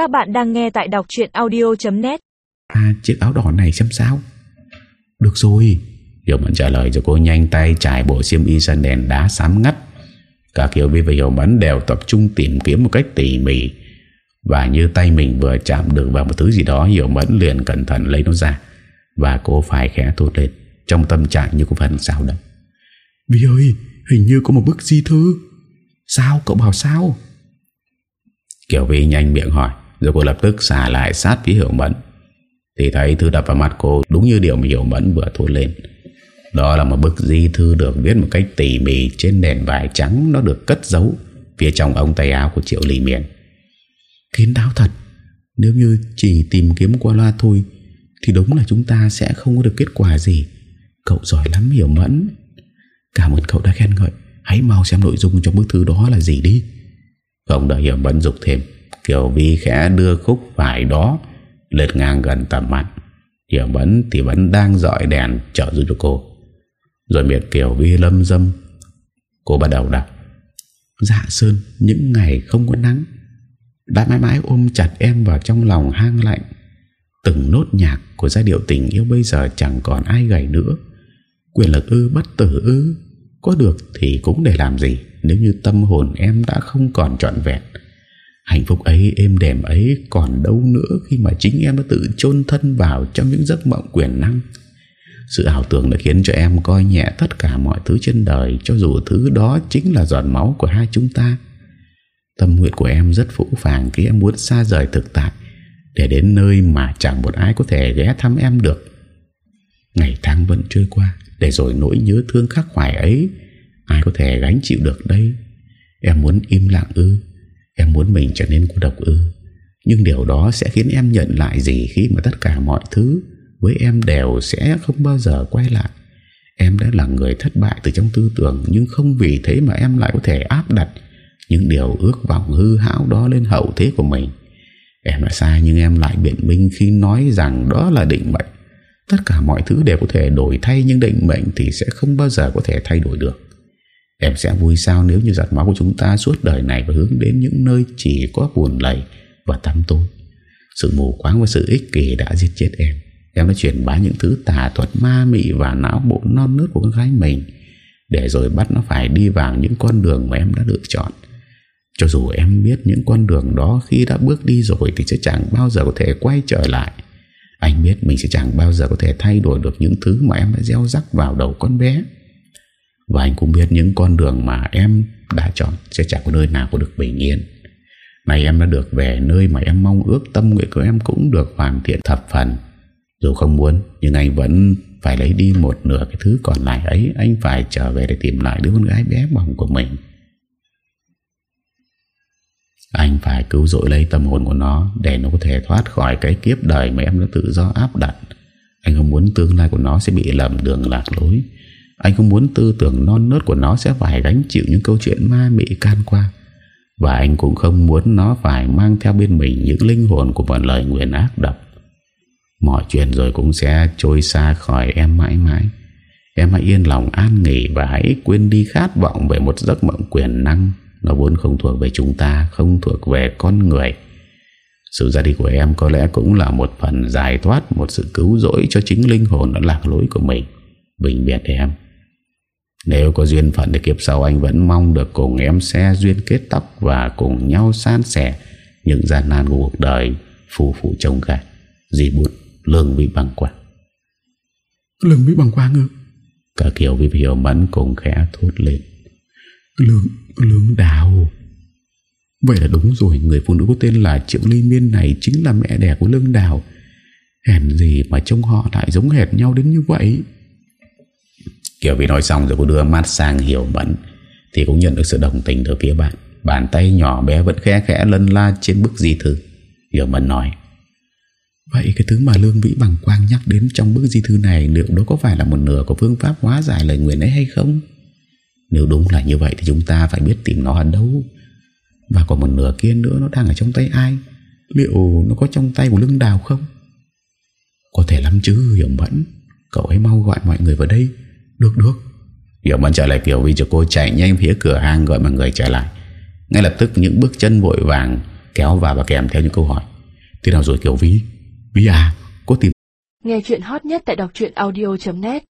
Các bạn đang nghe tại đọc chuyện audio.net À chiếc áo đỏ này xem sao? Được rồi. Hiểu Mẫn trả lời cho cô nhanh tay trải bộ xiêm y sân đèn đá xám ngắt. Cả Kiều Vi và Hiểu Mẫn đều tập trung tìm kiếm một cách tỉ mỉ. Và như tay mình vừa chạm được vào một thứ gì đó Hiểu Mẫn liền cẩn thận lấy nó ra. Và cô phải khẽ thốt lên Trong tâm trạng như có phần sao động. Vi ơi hình như có một bức di thư. Sao? Cậu bảo sao? Kiều Vi nhanh miệng hỏi rồi cô lập tức xả lại sát phía Hiểu Mẫn. Thì thấy thư đập vào mặt cô Đúng như điều mà Hiểu Mẫn vừa thốt lên. Đó là một bức di thư được viết một cách tỉ mỉ Trên nền vải trắng. Nó được cất giấu Phía trong ông tay áo của Triệu lì Miền. Kiến đáo thật. Nếu như chỉ tìm kiếm qua loa thôi, Thì đúng là chúng ta sẽ không có được kết quả gì. Cậu giỏi lắm, Hiểu Mẫn. Cảm ơn cậu đã khen ngợi. Hãy mau xem nội dung trong bức thư đó là gì đi. Không đợi Hiểu Mẫn dục thêm. Kiều Vi khẽ đưa khúc vải đó lật ngang gần tầm mặt Tiểu Bấn thì vẫn đang dọi đèn Trợ giúp cho cô. Rồi miệng Kiều Vi lâm dâm. Cô bắt đầu đọc. Dạ Sơn, những ngày không có nắng, Đã mãi mãi ôm chặt em vào trong lòng hang lạnh. Từng nốt nhạc của giai điệu tình yêu bây giờ chẳng còn ai gầy nữa. Quyền lực ư, bất tử ư, Có được thì cũng để làm gì Nếu như tâm hồn em đã không còn trọn vẹn. Hạnh phúc ấy, êm đềm ấy còn đâu nữa Khi mà chính em đã tự chôn thân vào Trong những giấc mộng quyền năng. Sự ảo tưởng đã khiến cho em coi nhẹ Tất cả mọi thứ trên đời, Cho dù thứ đó chính là giọt máu của hai chúng ta. Tâm nguyện của em rất phũ phàng Khi em muốn xa rời thực tại, Để đến nơi mà chẳng một ai có thể ghé thăm em được. Ngày tháng vẫn trôi qua, Để rồi nỗi nhớ thương khắc khoải ấy, Ai có thể gánh chịu được đây? Em muốn im lặng ư? Em muốn mình trở nên cô độc ư. Nhưng điều đó sẽ khiến em nhận lại gì Khi mà tất cả mọi thứ Với em đều sẽ không bao giờ quay lại. Em đã là người thất bại từ trong tư tưởng, Nhưng không vì thế mà em lại có thể áp đặt Những điều ước vọng hư hão đó lên hậu thế của mình. Em đã sai, nhưng em lại biện minh khi nói rằng đó là định mệnh. Tất cả mọi thứ đều có thể đổi thay, Nhưng định mệnh thì sẽ không bao giờ có thể thay đổi được. Em sẽ vui sao nếu như giọt máu của chúng ta suốt đời này và hướng đến những nơi chỉ có buồn lầy và tăm tối. Sự mù quáng và sự ích kỷ đã giết chết em. Em đã chuyển bá những thứ tà thuật ma mị và não bộ non nớt của con gái mình, để rồi bắt nó phải đi vào những con đường mà em đã lựa chọn. Cho dù em biết những con đường đó khi đã bước đi rồi thì sẽ chẳng bao giờ có thể quay trở lại. Anh biết mình sẽ chẳng bao giờ có thể thay đổi được những thứ mà em đã gieo rắc vào đầu con bé. Và anh cũng biết những con đường mà em đã chọn sẽ chẳng có nơi nào có được bình yên. Này em đã được về nơi mà em mong ước tâm nguyện của em cũng được hoàn thiện thập phần. Dù không muốn, nhưng anh vẫn phải lấy đi một nửa cái thứ còn lại ấy. Anh phải trở về để tìm lại đứa con gái bé bỏng của mình. Anh phải cứu rỗi lấy tâm hồn của nó để nó có thể thoát khỏi cái kiếp đời mà em đã tự do áp đặt. Anh không muốn tương lai của nó sẽ bị lầm đường lạc lối. Anh không muốn tư tưởng non nớt của nó sẽ phải gánh chịu những câu chuyện ma mị can qua. Và anh cũng không muốn nó phải mang theo bên mình những linh hồn của một lời nguyện ác độc. Mọi chuyện rồi cũng sẽ trôi xa khỏi em mãi mãi. Em hãy yên lòng an nghỉ và hãy quên đi khát vọng về một giấc mộng quyền năng. Nó vốn không thuộc về chúng ta, không thuộc về con người. Sự ra đi của em có lẽ cũng là một phần giải thoát, một sự cứu rỗi cho chính linh hồn đã lạc lối của mình. Bình biệt em. Nếu có duyên phận thì kiếp sau anh vẫn mong được cùng em xe duyên kết tóc và cùng nhau san sẻ những gian nan của cuộc đời phù phụ chồng gạt. Dì bụt lương bị bằng quang. Lương bị bằng quang ư? Cả kiểu vì hiểu mẫn cùng khẽ thốt lên. Lương, lương đào. Vậy là đúng rồi, người phụ nữ có tên là Triệu Ly Miên này chính là mẹ đẻ của lương đào. Hèn gì mà trông họ lại giống hệt nhau đến như vậy? Kiều vì nói xong rồi cô đưa mắt sang Hiểu Mẫn, Thì cũng nhận được sự đồng tình từ phía bạn. Bàn tay nhỏ bé vẫn khẽ khẽ lân la trên bức di thư. Hiểu Mẫn nói, Vậy cái thứ mà Lương Vĩ Bằng Quang nhắc đến trong bức di thư này Liệu đó có phải là một nửa của phương pháp hóa giải lời nguyện ấy hay không? Nếu đúng là như vậy thì chúng ta phải biết tìm nó ở đâu. Và còn một nửa kia nữa nó đang ở trong tay ai? Liệu nó có trong tay của Lương Đào không? Có thể lắm chứ, Hiểu Mẫn. Cậu hãy mau gọi mọi người vào đây được được Hiểu Mẫn trả lời Kiều Vi cho cô chạy nhanh phía cửa hàng gọi mọi người trở lại. Ngay lập tức những bước chân vội vàng kéo vào và kèm theo những câu hỏi. Thế nào rồi Kiều Vy Vy à có tìm Nghe chuyện hot nhất tại đọc audio.net